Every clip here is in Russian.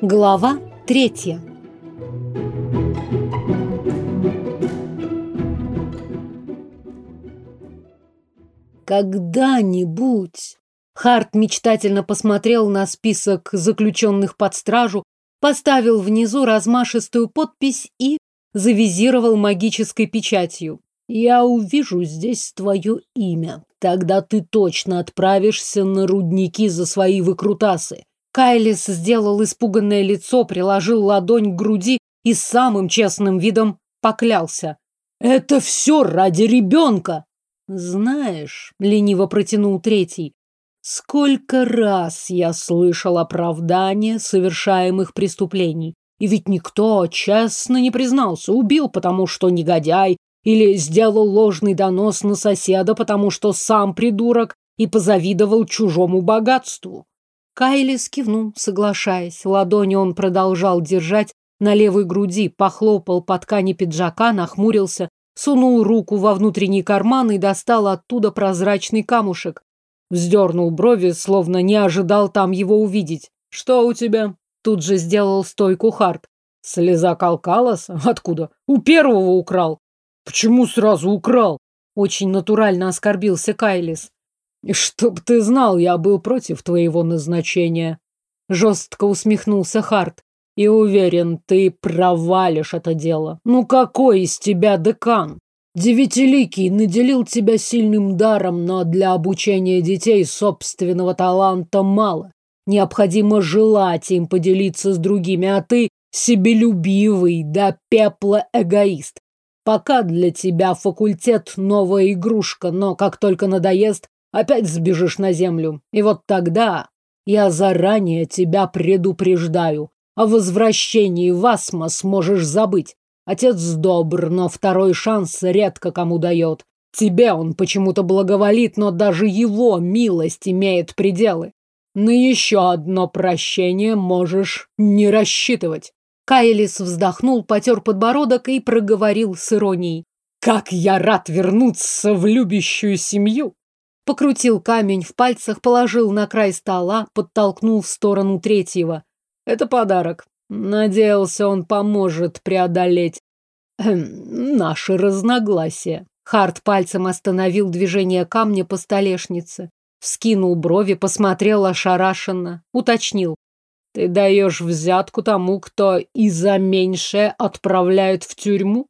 Глава третья. Когда-нибудь Харт мечтательно посмотрел на список заключенных под стражу, поставил внизу размашистую подпись и завизировал магической печатью. «Я увижу здесь твое имя. Тогда ты точно отправишься на рудники за свои выкрутасы». Кайлис сделал испуганное лицо, приложил ладонь к груди и самым честным видом поклялся. «Это все ради ребенка!» «Знаешь», — лениво протянул третий, «сколько раз я слышал оправдания совершаемых преступлений, и ведь никто честно не признался, убил, потому что негодяй, или сделал ложный донос на соседа, потому что сам придурок и позавидовал чужому богатству. Кайли скивнул, соглашаясь. Ладони он продолжал держать на левой груди, похлопал по ткани пиджака, нахмурился, сунул руку во внутренний карман и достал оттуда прозрачный камушек. Вздернул брови, словно не ожидал там его увидеть. «Что у тебя?» Тут же сделал стойку Харт. Слеза Калкалоса? Откуда? У первого украл. Почему сразу украл? Очень натурально оскорбился Кайлис. Чтоб ты знал, я был против твоего назначения. Жестко усмехнулся Харт. И уверен, ты провалишь это дело. Ну какой из тебя декан? Девятиликий наделил тебя сильным даром, но для обучения детей собственного таланта мало. Необходимо желать им поделиться с другими, а ты себелюбивый да пепла эгоист. Пока для тебя факультет новая игрушка, но как только надоест, опять сбежишь на землю. И вот тогда я заранее тебя предупреждаю. О возвращении в Асмос можешь забыть. Отец добр, но второй шанс редко кому дает. Тебе он почему-то благоволит, но даже его милость имеет пределы. На еще одно прощение можешь не рассчитывать. Кайлис вздохнул, потер подбородок и проговорил с иронией. «Как я рад вернуться в любящую семью!» Покрутил камень в пальцах, положил на край стола, подтолкнул в сторону третьего. «Это подарок. Надеялся, он поможет преодолеть эм, наши разногласия». Харт пальцем остановил движение камня по столешнице. Вскинул брови, посмотрел ошарашенно, уточнил. Ты даешь взятку тому, кто и за меньшее отправляют в тюрьму?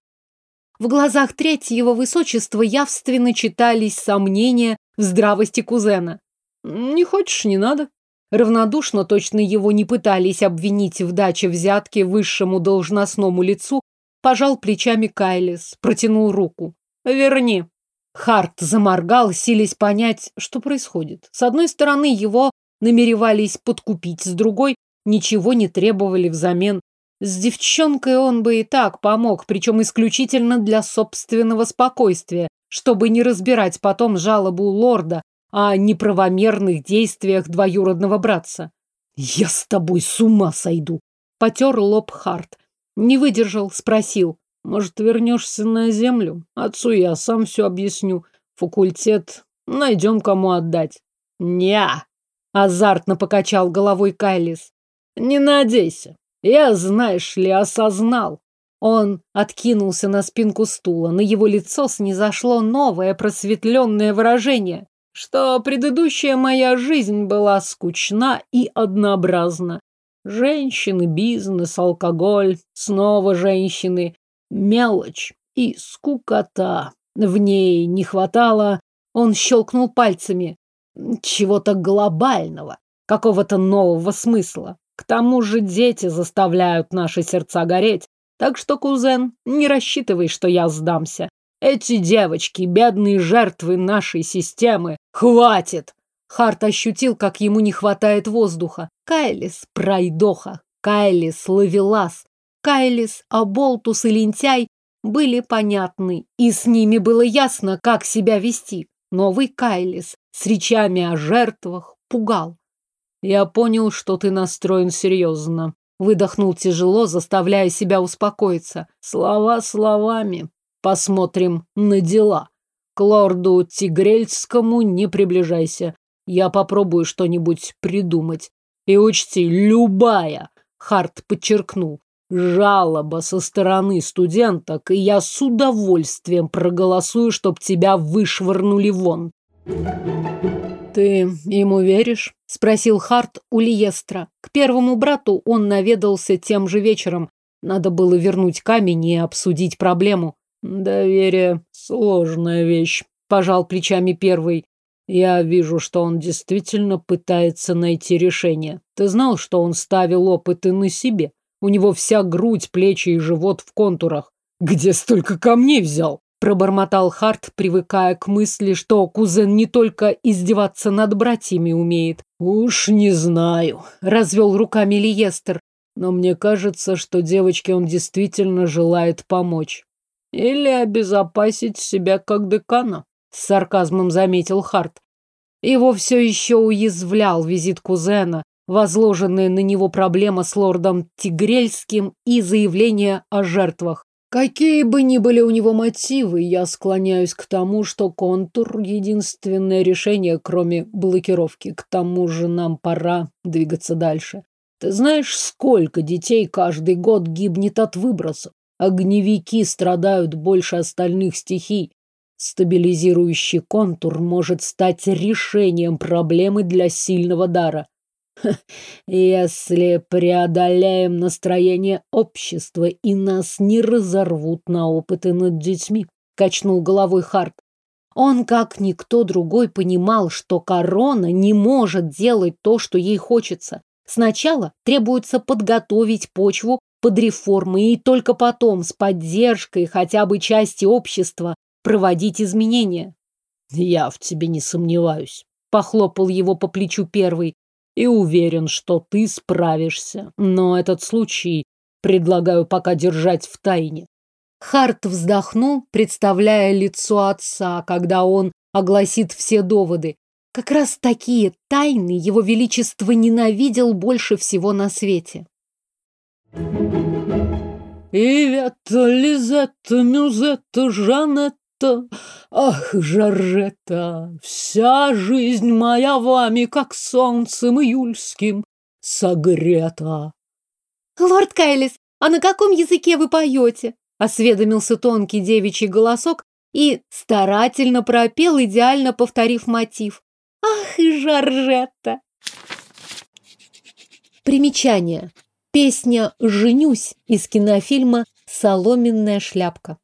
В глазах третьего высочества явственно читались сомнения в здравости кузена. Не хочешь, не надо. Равнодушно точно его не пытались обвинить в даче взятки высшему должностному лицу, пожал плечами Кайлис, протянул руку. Верни. Харт заморгал, силясь понять, что происходит. С одной стороны, его намеревались подкупить, с другой ничего не требовали взамен. С девчонкой он бы и так помог, причем исключительно для собственного спокойствия, чтобы не разбирать потом жалобу лорда о неправомерных действиях двоюродного братца. «Я с тобой с ума сойду!» — потер лоб Харт. Не выдержал, спросил. «Может, вернешься на землю? Отцу я сам все объясню. Факультет найдем, кому отдать». «Не-а!» азартно покачал головой Кайлис. Не надейся. Я, знаешь ли, осознал. Он откинулся на спинку стула. На его лицо снизошло новое просветленное выражение, что предыдущая моя жизнь была скучна и однообразна. Женщины, бизнес, алкоголь, снова женщины, мелочь и скукота. В ней не хватало... Он щелкнул пальцами. Чего-то глобального, какого-то нового смысла. К тому же дети заставляют наши сердца гореть. Так что, кузен, не рассчитывай, что я сдамся. Эти девочки, бедные жертвы нашей системы. Хватит! Харт ощутил, как ему не хватает воздуха. Кайлис – пройдоха. Кайлис – ловелас. Кайлис, Аболтус и Лентяй были понятны, и с ними было ясно, как себя вести. Новый Кайлис с речами о жертвах пугал. Я понял, что ты настроен серьезно. Выдохнул тяжело, заставляя себя успокоиться. Слова словами. Посмотрим на дела. К лорду Тигрельскому не приближайся. Я попробую что-нибудь придумать. И учти, любая, Харт подчеркнул, жалоба со стороны студенток, и я с удовольствием проголосую, чтоб тебя вышвырнули вон. «Ты ему веришь?» – спросил Харт у Лиестра. К первому брату он наведался тем же вечером. Надо было вернуть камень и обсудить проблему. «Доверие – сложная вещь», – пожал плечами первый. «Я вижу, что он действительно пытается найти решение. Ты знал, что он ставил опыты на себе? У него вся грудь, плечи и живот в контурах. Где столько камней взял?» Пробормотал Харт, привыкая к мысли, что кузен не только издеваться над братьями умеет. «Уж не знаю», — развел руками Лиестер. «Но мне кажется, что девочке он действительно желает помочь. Или обезопасить себя как декана», — с сарказмом заметил Харт. Его все еще уязвлял визит кузена, возложенная на него проблема с лордом Тигрельским и заявление о жертвах. Какие бы ни были у него мотивы, я склоняюсь к тому, что контур — единственное решение, кроме блокировки. К тому же нам пора двигаться дальше. Ты знаешь, сколько детей каждый год гибнет от выбросов? Огневики страдают больше остальных стихий. Стабилизирующий контур может стать решением проблемы для сильного дара. Если преодолеем настроение общества и нас не разорвут на опыты над детьми, качнул головой Харт. Он, как никто другой, понимал, что корона не может делать то, что ей хочется. Сначала требуется подготовить почву под реформы и только потом с поддержкой хотя бы части общества проводить изменения. Я в тебе не сомневаюсь, похлопал его по плечу первый и уверен, что ты справишься. Но этот случай предлагаю пока держать в тайне. Харт вздохнул, представляя лицо отца, когда он огласит все доводы. Как раз такие тайны его величество ненавидел больше всего на свете. «Ивета, Лизетта, Мюзетта, Жанетта, Жоржетта, ах, Жоржетта, вся жизнь моя вами, как солнцем июльским, согрета. Лорд Кайлис, а на каком языке вы поете? Осведомился тонкий девичий голосок и старательно пропел, идеально повторив мотив. Ах, Жоржетта! Примечание. Песня «Женюсь» из кинофильма «Соломенная шляпка».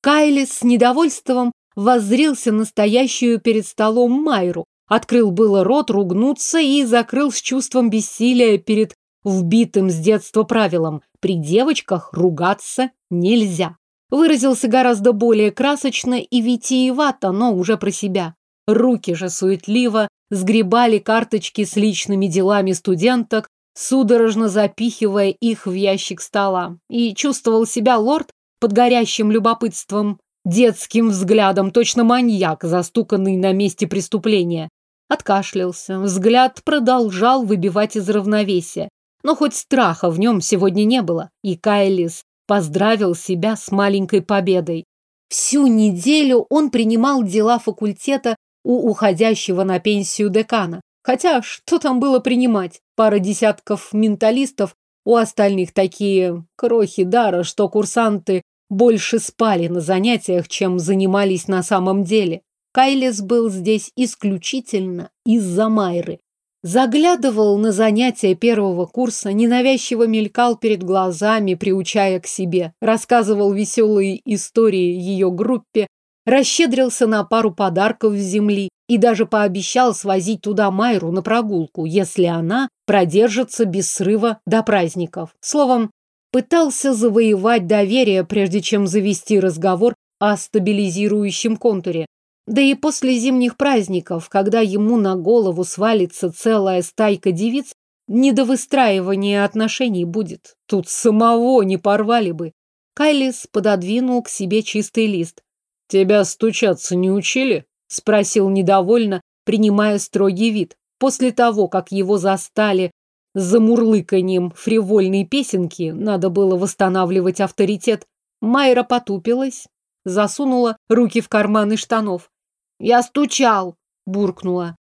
Кайли с недовольством воззрился настоящую перед столом Майру, открыл было рот ругнуться и закрыл с чувством бессилия перед вбитым с детства правилом «при девочках ругаться нельзя». Выразился гораздо более красочно и витиевато, но уже про себя. Руки же суетливо сгребали карточки с личными делами студенток, судорожно запихивая их в ящик стола. И чувствовал себя лорд под горящим любопытством, детским взглядом, точно маньяк, застуканный на месте преступления. Откашлялся, взгляд продолжал выбивать из равновесия. Но хоть страха в нем сегодня не было, и Кайлис поздравил себя с маленькой победой. Всю неделю он принимал дела факультета у уходящего на пенсию декана. Хотя, что там было принимать? Пара десятков менталистов у остальных такие крохи дара, что курсанты больше спали на занятиях, чем занимались на самом деле. Кайлес был здесь исключительно из-за Майры. Заглядывал на занятия первого курса, ненавязчиво мелькал перед глазами, приучая к себе, рассказывал веселые истории ее группе, расщедрился на пару подарков с земли и даже пообещал свозить туда Майру на прогулку, если она продержится без срыва до праздников. Словом, пытался завоевать доверие, прежде чем завести разговор о стабилизирующем контуре. Да и после зимних праздников, когда ему на голову свалится целая стайка девиц, не до выстраивания отношений будет. Тут самого не порвали бы. Кайлис пододвинул к себе чистый лист. «Тебя стучаться не учили?» — спросил недовольно, принимая строгий вид. После того, как его застали за мурлыканьем фривольной песенки, надо было восстанавливать авторитет, Майра потупилась, засунула руки в карманы штанов. Я стучал, буркнула.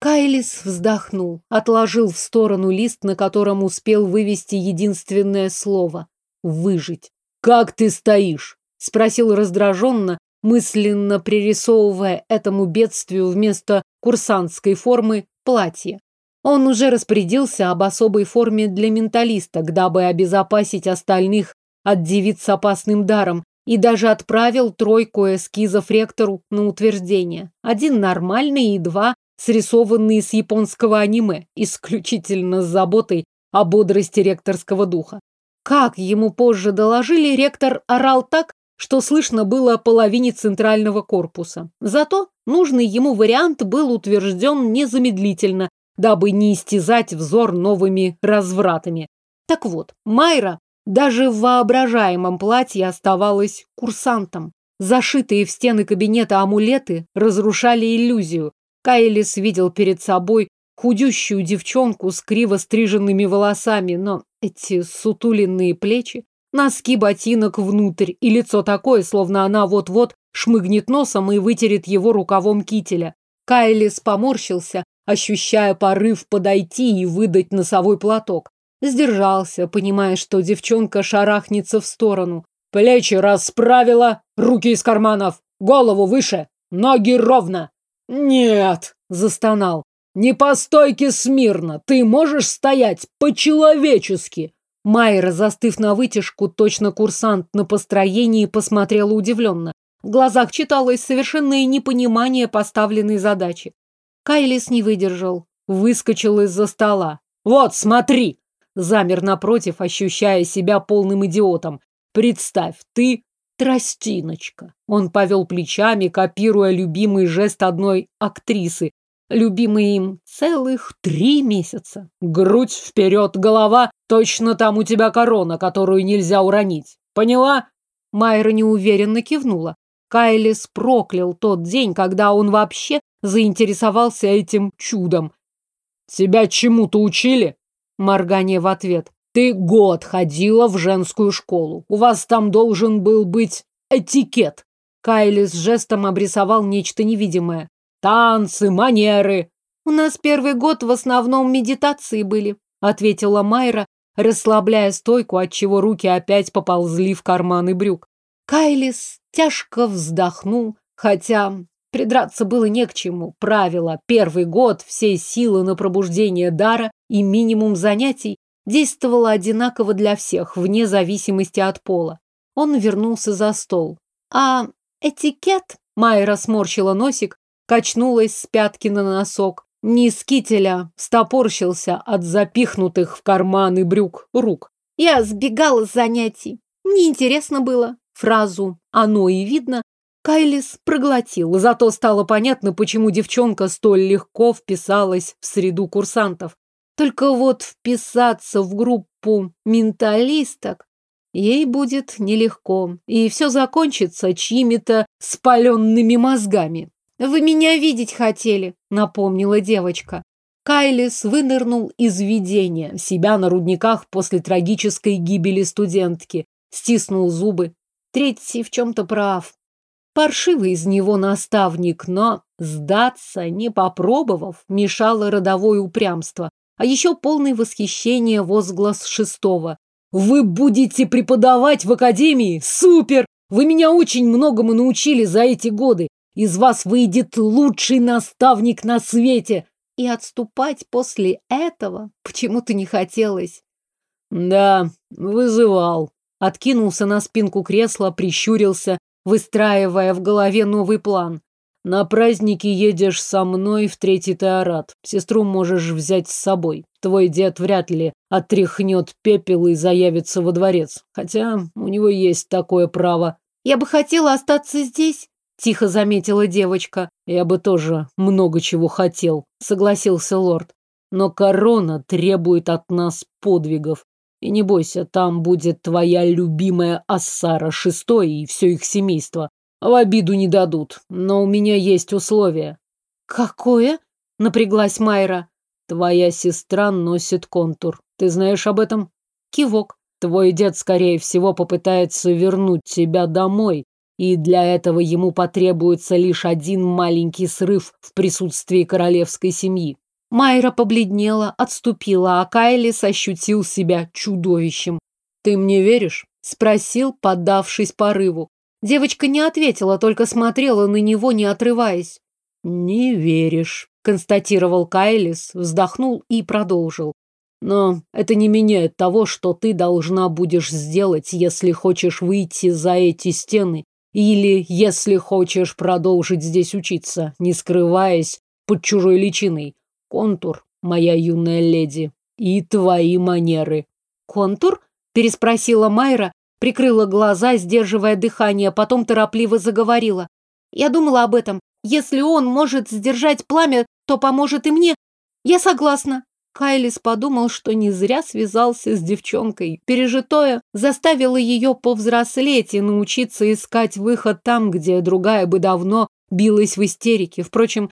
Кайлис вздохнул, отложил в сторону лист, на котором успел вывести единственное слово — выжить. «Как ты стоишь?» — спросил раздраженно, мысленно пририсовывая этому бедствию вместо курсантской формы платье. Он уже распорядился об особой форме для менталисток, дабы обезопасить остальных от девиц с опасным даром, и даже отправил тройку эскизов ректору на утверждение. Один нормальный и два срисованные с японского аниме, исключительно с заботой о бодрости ректорского духа. Как ему позже доложили, ректор орал так, что слышно было половине центрального корпуса. Зато нужный ему вариант был утвержден незамедлительно, дабы не истязать взор новыми развратами. Так вот, Майра даже в воображаемом платье оставалась курсантом. Зашитые в стены кабинета амулеты разрушали иллюзию. Кайлис видел перед собой худющую девчонку с криво стриженными волосами, но эти сутуленные плечи, носки ботинок внутрь и лицо такое, словно она вот-вот шмыгнет носом и вытерет его рукавом кителя. Кайлис поморщился, ощущая порыв подойти и выдать носовой платок. Сдержался, понимая, что девчонка шарахнется в сторону. Плечи расправила, руки из карманов, голову выше, ноги ровно. Нет, застонал. Не по стойке смирно, ты можешь стоять по-человечески. Майра, застыв на вытяжку, точно курсант на построении, посмотрела удивленно. В глазах читалось совершенное непонимание поставленной задачи. Кайлис не выдержал, выскочил из-за стола. «Вот, смотри!» Замер напротив, ощущая себя полным идиотом. «Представь, ты тростиночка!» Он повел плечами, копируя любимый жест одной актрисы, любимый им целых три месяца. Грудь вперед, голова, точно там у тебя корона, которую нельзя уронить. Поняла? Майра неуверенно кивнула. Кайлис проклял тот день, когда он вообще заинтересовался этим чудом. «Тебя чему-то учили?» Моргание в ответ. «Ты год ходила в женскую школу. У вас там должен был быть этикет». Кайлис жестом обрисовал нечто невидимое. «Танцы, манеры». «У нас первый год в основном медитации были», ответила Майра, расслабляя стойку, отчего руки опять поползли в карманы брюк. Кайлис тяжко вздохнул, хотя придраться было не к чему. Правило, первый год, всей силы на пробуждение дара и минимум занятий действовало одинаково для всех, вне зависимости от пола. Он вернулся за стол. А этикет? Майра сморщила носик, качнулась с пятки на носок. Низ кителя стопорщился от запихнутых в карманы брюк рук. Я сбегала с занятий. Мне интересно было. Фразу «оно и видно» Кайлис проглотил, зато стало понятно, почему девчонка столь легко вписалась в среду курсантов. Только вот вписаться в группу менталисток ей будет нелегко, и все закончится чьими-то спаленными мозгами. «Вы меня видеть хотели», — напомнила девочка. Кайлис вынырнул из видения себя на рудниках после трагической гибели студентки, стиснул зубы, Третий в чем-то прав. Паршивый из него наставник, но сдаться, не попробовав, мешало родовое упрямство. А еще полное восхищение возглас шестого. «Вы будете преподавать в академии? Супер! Вы меня очень многому научили за эти годы. Из вас выйдет лучший наставник на свете!» И отступать после этого почему-то не хотелось. «Да, вызывал», Откинулся на спинку кресла, прищурился, выстраивая в голове новый план. На праздники едешь со мной в третий теорат. Сестру можешь взять с собой. Твой дед вряд ли отряхнет пепел и заявится во дворец. Хотя у него есть такое право. Я бы хотела остаться здесь, тихо заметила девочка. Я бы тоже много чего хотел, согласился лорд. Но корона требует от нас подвигов. И не бойся, там будет твоя любимая Ассара шестой и все их семейство. В обиду не дадут, но у меня есть условие. Какое? Напряглась Майра. Твоя сестра носит контур. Ты знаешь об этом? Кивок. Твой дед, скорее всего, попытается вернуть тебя домой, и для этого ему потребуется лишь один маленький срыв в присутствии королевской семьи. Майра побледнела, отступила, а Кайлис ощутил себя чудовищем. «Ты мне веришь?» – спросил, поддавшись порыву. Девочка не ответила, только смотрела на него, не отрываясь. «Не веришь», – констатировал Кайлис, вздохнул и продолжил. «Но это не меняет того, что ты должна будешь сделать, если хочешь выйти за эти стены или если хочешь продолжить здесь учиться, не скрываясь под чужой личиной. Контур, моя юная леди, и твои манеры». «Контур?» – переспросила Майра, прикрыла глаза, сдерживая дыхание, потом торопливо заговорила. «Я думала об этом. Если он может сдержать пламя, то поможет и мне. Я согласна. Кайлис подумал, что не зря связался с девчонкой. Пережитое заставило ее повзрослеть и научиться искать выход там, где другая бы давно билась в истерике. Впрочем,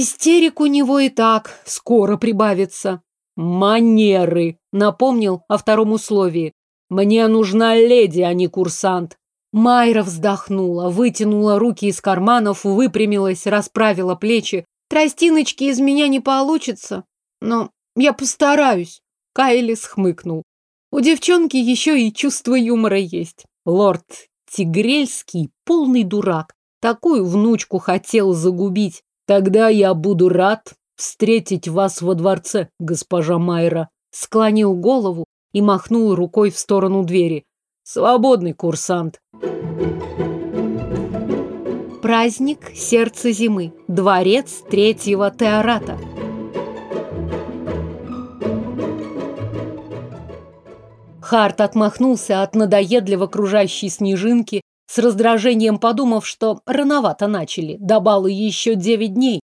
истерик у него и так скоро прибавится. «Манеры», — напомнил о втором условии. «Мне нужна леди, а не курсант». Майра вздохнула, вытянула руки из карманов, выпрямилась, расправила плечи. Тростиночки из меня не получится, но я постараюсь. Кайлис хмыкнул. У девчонки еще и чувство юмора есть. Лорд Тигрельский полный дурак. Такую внучку хотел загубить. Тогда я буду рад встретить вас во дворце, госпожа Майра. Склонил голову и махнул рукой в сторону двери. Свободный курсант. Праздник сердца зимы. Дворец третьего теората. Харт отмахнулся от надоедливо кружащей снежинки, с раздражением подумав, что рановато начали, до бала еще девять дней.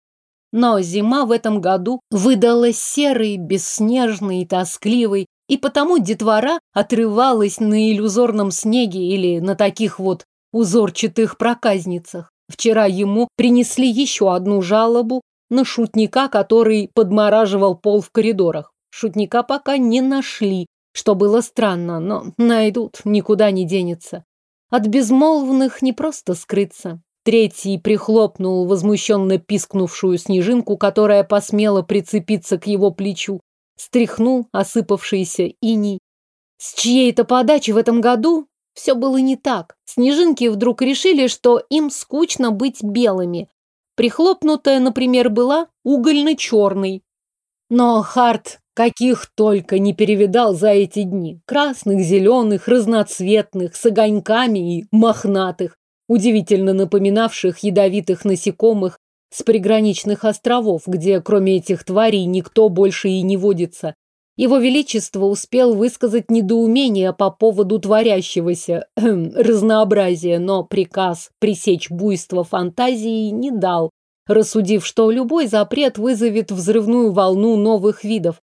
Но зима в этом году выдалась серой, бесснежной и тоскливой, и потому детвора отрывалась на иллюзорном снеге или на таких вот узорчатых проказницах. Вчера ему принесли еще одну жалобу на шутника, который подмораживал пол в коридорах. Шутника пока не нашли, что было странно, но найдут, никуда не денется. От безмолвных не просто скрыться. Третий прихлопнул возмущенно пискнувшую снежинку, которая посмела прицепиться к его плечу стряхнул осыпавшийся иней. С чьей-то подачи в этом году все было не так. Снежинки вдруг решили, что им скучно быть белыми. Прихлопнутая, например, была угольно-черной. Но Харт каких только не перевидал за эти дни. Красных, зеленых, разноцветных, с огоньками и мохнатых, удивительно напоминавших ядовитых насекомых с приграничных островов, где кроме этих тварей никто больше и не водится. Его Величество успел высказать недоумение по поводу творящегося разнообразия, но приказ пресечь буйство фантазии не дал, рассудив, что любой запрет вызовет взрывную волну новых видов.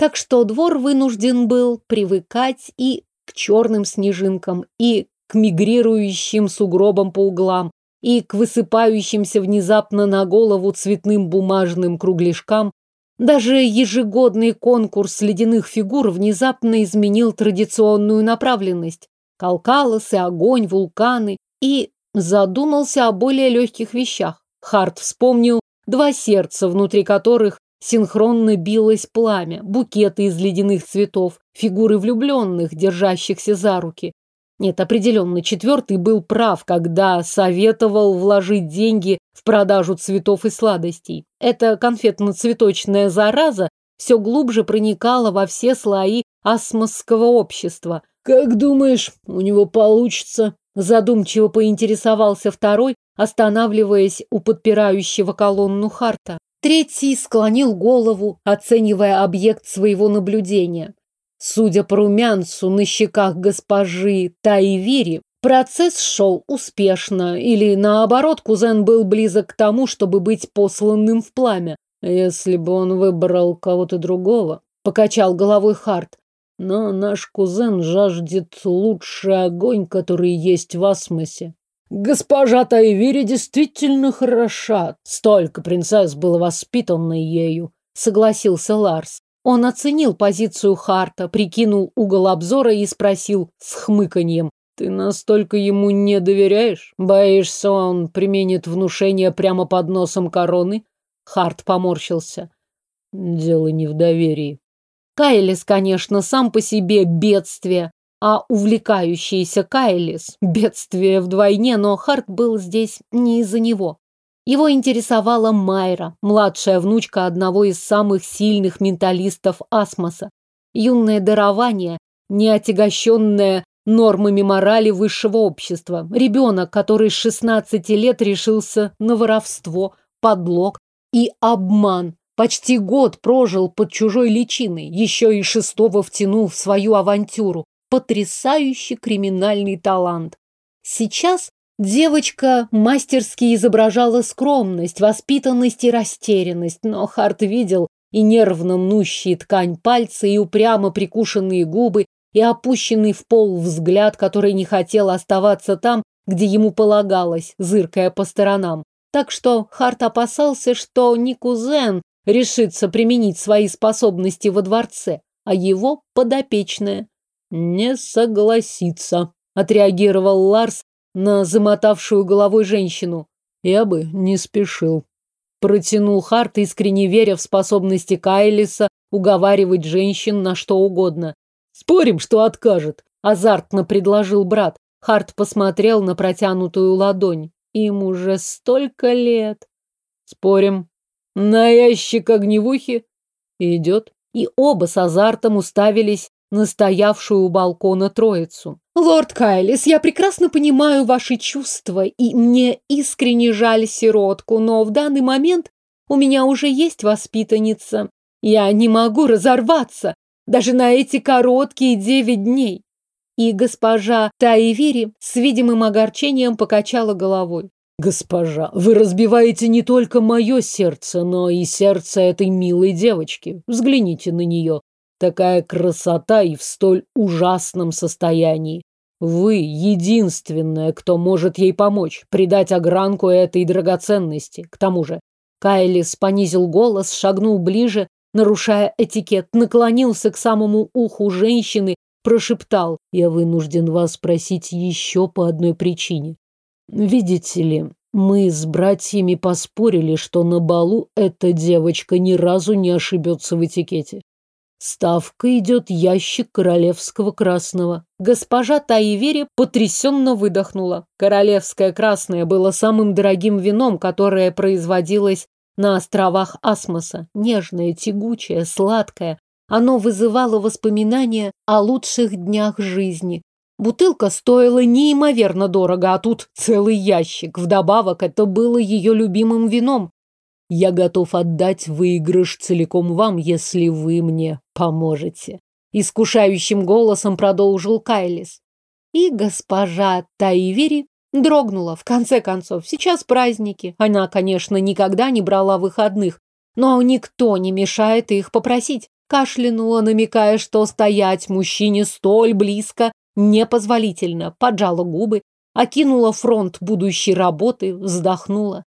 Так что двор вынужден был привыкать и к черным снежинкам, и к мигрирующим сугробам по углам, и к высыпающимся внезапно на голову цветным бумажным кругляшкам. Даже ежегодный конкурс ледяных фигур внезапно изменил традиционную направленность. Калкалосы, огонь, вулканы и задумался о более легких вещах. Харт вспомнил два сердца, внутри которых синхронно билось пламя, букеты из ледяных цветов, фигуры влюбленных, держащихся за руки. Нет, определенно, четвертый был прав, когда советовал вложить деньги в продажу цветов и сладостей. Эта конфетно-цветочная зараза все глубже проникала во все слои асмосского общества. «Как думаешь, у него получится?» Задумчиво поинтересовался второй, останавливаясь у подпирающего колонну Харта. Третий склонил голову, оценивая объект своего наблюдения. Судя по румянцу на щеках госпожи Таивири, процесс шел успешно, или наоборот, кузен был близок к тому, чтобы быть посланным в пламя. Если бы он выбрал кого-то другого, покачал головой Харт. Но наш кузен жаждет лучший огонь, который есть в Асмосе. Госпожа Тайвири действительно хороша. Столько принцесс было воспитано ею, согласился Ларс. Он оценил позицию Харта, прикинул угол обзора и спросил с хмыканьем. Ты настолько ему не доверяешь? Боишься, он применит внушение прямо под носом короны? Харт поморщился. Дело не в доверии. Кайлис, конечно, сам по себе бедствие, а увлекающийся Кайлис – бедствие вдвойне, но Харт был здесь не из-за него. Его интересовала Майра, младшая внучка одного из самых сильных менталистов Асмоса. Юное дарование, не отягощенное нормами морали высшего общества. Ребенок, который с 16 лет решился на воровство, подлог и обман. Почти год прожил под чужой личиной, еще и шестого втянул в свою авантюру. Потрясающий криминальный талант. Сейчас девочка мастерски изображала скромность, воспитанность и растерянность, но Харт видел и нервно мнущие ткань пальцы, и упрямо прикушенные губы, и опущенный в пол взгляд, который не хотел оставаться там, где ему полагалось, зыркая по сторонам. Так что Харт опасался, что не кузен решится применить свои способности во дворце, а его подопечная. «Не согласится», — отреагировал Ларс на замотавшую головой женщину. «Я бы не спешил». Протянул Харт, искренне веря в способности Кайлиса уговаривать женщин на что угодно. «Спорим, что откажет», — азартно предложил брат. Харт посмотрел на протянутую ладонь. Им уже столько лет. «Спорим», на ящик огневухи идет. И оба с азартом уставились на стоявшую у балкона троицу. «Лорд Кайлис, я прекрасно понимаю ваши чувства, и мне искренне жаль сиротку, но в данный момент у меня уже есть воспитанница. Я не могу разорваться, даже на эти короткие девять дней». И госпожа Таивири с видимым огорчением покачала головой. «Госпожа, вы разбиваете не только мое сердце, но и сердце этой милой девочки. Взгляните на нее. Такая красота и в столь ужасном состоянии. Вы единственная, кто может ей помочь, придать огранку этой драгоценности. К тому же, Кайлис понизил голос, шагнул ближе, нарушая этикет, наклонился к самому уху женщины, прошептал, «Я вынужден вас спросить еще по одной причине. Видите ли, мы с братьями поспорили, что на балу эта девочка ни разу не ошибется в этикете. Ставка идет ящик королевского красного. Госпожа Таивери потрясенно выдохнула. Королевское красное было самым дорогим вином, которое производилось на островах Асмоса. Нежное, тягучее, сладкое. Оно вызывало воспоминания о лучших днях жизни, Бутылка стоила неимоверно дорого, а тут целый ящик. Вдобавок, это было ее любимым вином. Я готов отдать выигрыш целиком вам, если вы мне поможете. Искушающим голосом продолжил Кайлис. И госпожа Таивери дрогнула. В конце концов, сейчас праздники. Она, конечно, никогда не брала выходных, но никто не мешает их попросить. Кашлянула, намекая, что стоять мужчине столь близко Непозволительно. Поджала губы, окинула фронт будущей работы, вздохнула.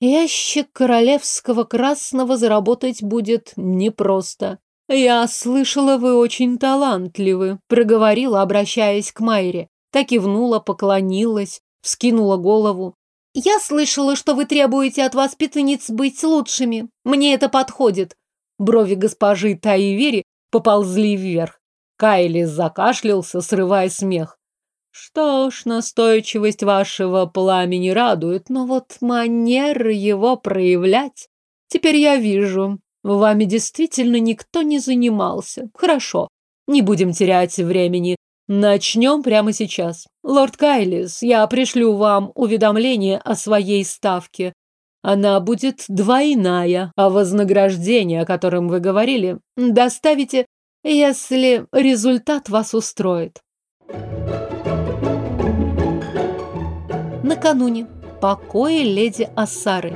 Ящик королевского красного заработать будет непросто. Я слышала, вы очень талантливы, проговорила, обращаясь к Майре. Так кивнула, поклонилась, вскинула голову. Я слышала, что вы требуете от воспитанниц быть лучшими. Мне это подходит. Брови госпожи Таивери поползли вверх. Кайли закашлялся, срывая смех. Что ж, настойчивость вашего пламени радует, но вот манеры его проявлять... Теперь я вижу, вами действительно никто не занимался. Хорошо, не будем терять времени. Начнем прямо сейчас. Лорд Кайлис, я пришлю вам уведомление о своей ставке. Она будет двойная, а вознаграждение, о котором вы говорили, доставите если результат вас устроит. Накануне. Покои леди Ассары.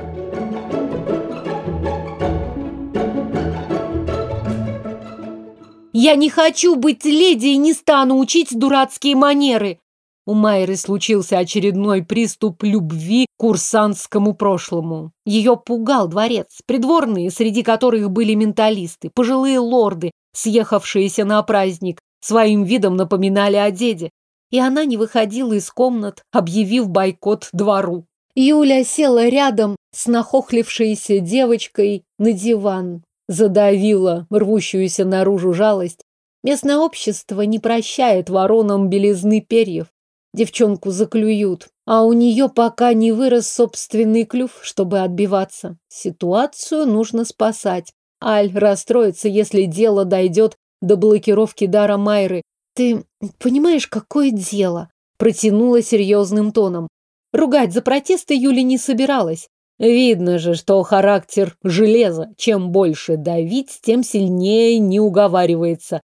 «Я не хочу быть леди и не стану учить дурацкие манеры!» У Майры случился очередной приступ любви к курсантскому прошлому. Ее пугал дворец, придворные, среди которых были менталисты, пожилые лорды, съехавшиеся на праздник, своим видом напоминали о деде. И она не выходила из комнат, объявив бойкот двору. Юля села рядом с нахохлившейся девочкой на диван, задавила рвущуюся наружу жалость. Местное общество не прощает воронам белизны перьев. Девчонку заклюют, а у нее пока не вырос собственный клюв, чтобы отбиваться. Ситуацию нужно спасать. Аль расстроится, если дело дойдет до блокировки дара Майры. Ты понимаешь, какое дело? Протянула серьезным тоном. Ругать за протесты Юля не собиралась. Видно же, что характер железа. Чем больше давить, тем сильнее не уговаривается.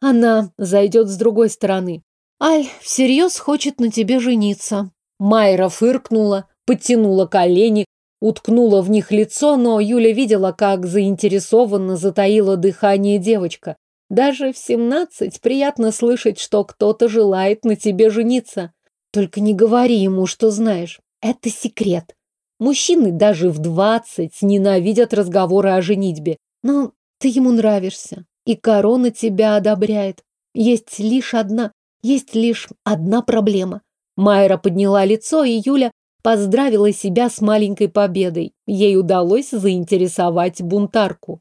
Она зайдет с другой стороны. Аль всерьез хочет на тебе жениться. Майра фыркнула, подтянула колени, уткнула в них лицо, но Юля видела, как заинтересованно затаила дыхание девочка. Даже в семнадцать приятно слышать, что кто-то желает на тебе жениться. Только не говори ему, что знаешь. Это секрет. Мужчины даже в двадцать ненавидят разговоры о женитьбе. Но ты ему нравишься, и корона тебя одобряет. Есть лишь одна, есть лишь одна проблема. Майра подняла лицо, и Юля поздравила себя с маленькой победой. Ей удалось заинтересовать бунтарку.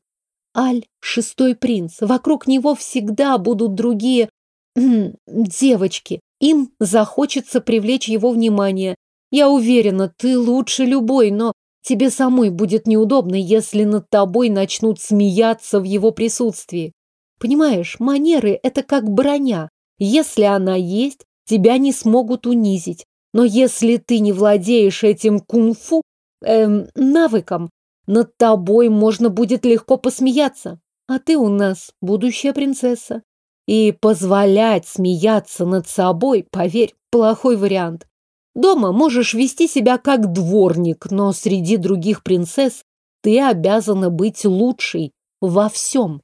Аль — шестой принц. Вокруг него всегда будут другие... девочки. Им захочется привлечь его внимание. Я уверена, ты лучше любой, но тебе самой будет неудобно, если над тобой начнут смеяться в его присутствии. Понимаешь, манеры — это как броня. Если она есть, тебя не смогут унизить. Но если ты не владеешь этим кунг-фу, эм, навыком, над тобой можно будет легко посмеяться. А ты у нас будущая принцесса. И позволять смеяться над собой, поверь, плохой вариант. Дома можешь вести себя как дворник, но среди других принцесс ты обязана быть лучшей во всем.